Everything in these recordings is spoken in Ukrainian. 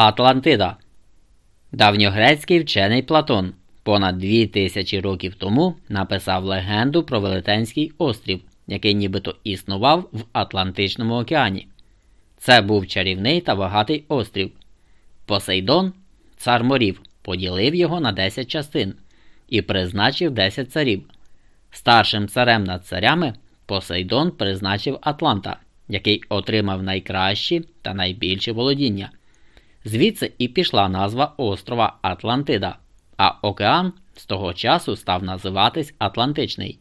Атлантида. Давньогрецький вчений Платон понад дві тисячі років тому написав легенду про Велетенський острів, який нібито існував в Атлантичному океані. Це був чарівний та багатий острів. Посейдон, цар морів, поділив його на 10 частин і призначив 10 царів. Старшим царем над царями Посейдон призначив Атланта, який отримав найкращі та найбільші володіння. Звідси і пішла назва острова Атлантида, а океан з того часу став називатись Атлантичний.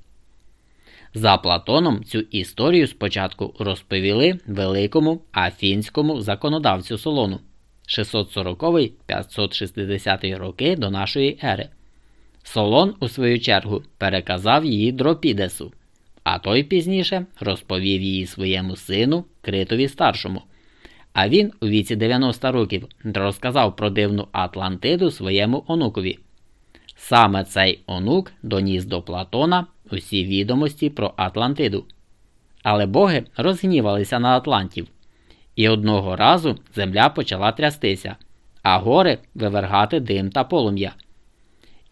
За Платоном цю історію спочатку розповіли великому афінському законодавцю Солону 640-560 роки до нашої ери. Солон, у свою чергу, переказав її Дропідесу, а той пізніше розповів її своєму сину Критові старшому. А він у віці 90 років розказав про дивну Атлантиду своєму онукові. Саме цей онук доніс до Платона усі відомості про Атлантиду. Але боги розгнівалися на Атлантів, і одного разу земля почала трястися, а гори вивергати дим та полум'я.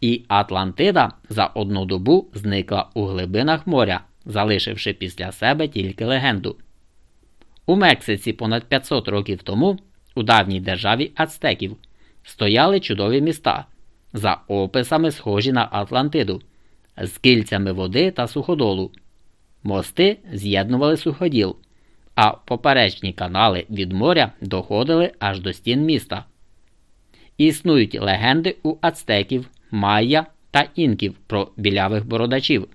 І Атлантида за одну добу зникла у глибинах моря, залишивши після себе тільки легенду. У Мексиці понад 500 років тому, у давній державі Ацтеків, стояли чудові міста, за описами схожі на Атлантиду, з кільцями води та суходолу. Мости з'єднували суходіл, а поперечні канали від моря доходили аж до стін міста. Існують легенди у ацтеків, майя та інків про білявих бородачів,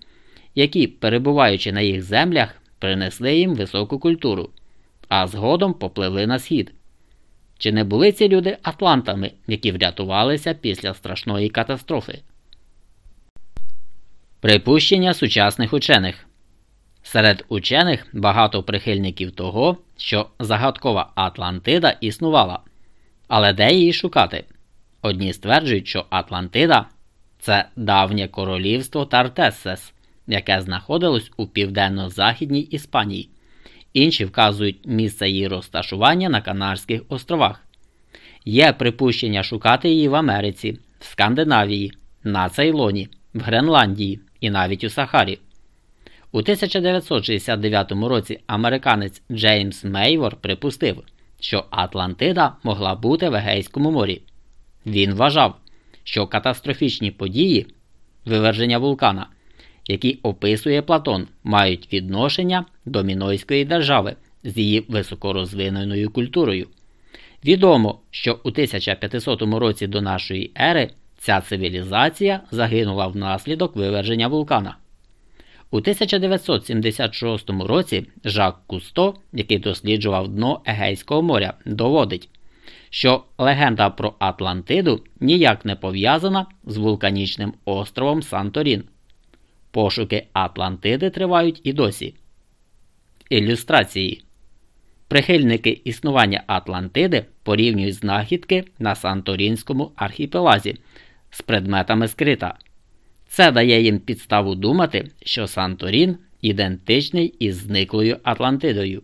які, перебуваючи на їх землях, принесли їм високу культуру а згодом попливли на схід. Чи не були ці люди атлантами, які врятувалися після страшної катастрофи? Припущення сучасних учених серед учених багато прихильників того, що загадкова Атлантида існувала. Але де її шукати? Одні стверджують, що Атлантида це давнє королівство Тартессес, яке знаходилось у південно-західній Іспанії. Інші вказують місце її розташування на Канарських островах. Є припущення шукати її в Америці, в Скандинавії, на Цейлоні, в Гренландії і навіть у Сахарі. У 1969 році американець Джеймс Мейвор припустив, що Атлантида могла бути в Егейському морі. Він вважав, що катастрофічні події, виверження вулкана які описує Платон, мають відношення до Мінойської держави з її високорозвиненою культурою. Відомо, що у 1500 році до нашої ери ця цивілізація загинула внаслідок виверження вулкана. У 1976 році Жак Кусто, який досліджував дно Егейського моря, доводить, що легенда про Атлантиду ніяк не пов'язана з вулканічним островом Санторін. Пошуки Атлантиди тривають і досі. Ілюстрації Прихильники існування Атлантиди порівнюють знахідки на Санторінському архіпелазі з предметами скрита. Це дає їм підставу думати, що Санторін ідентичний із зниклою Атлантидою.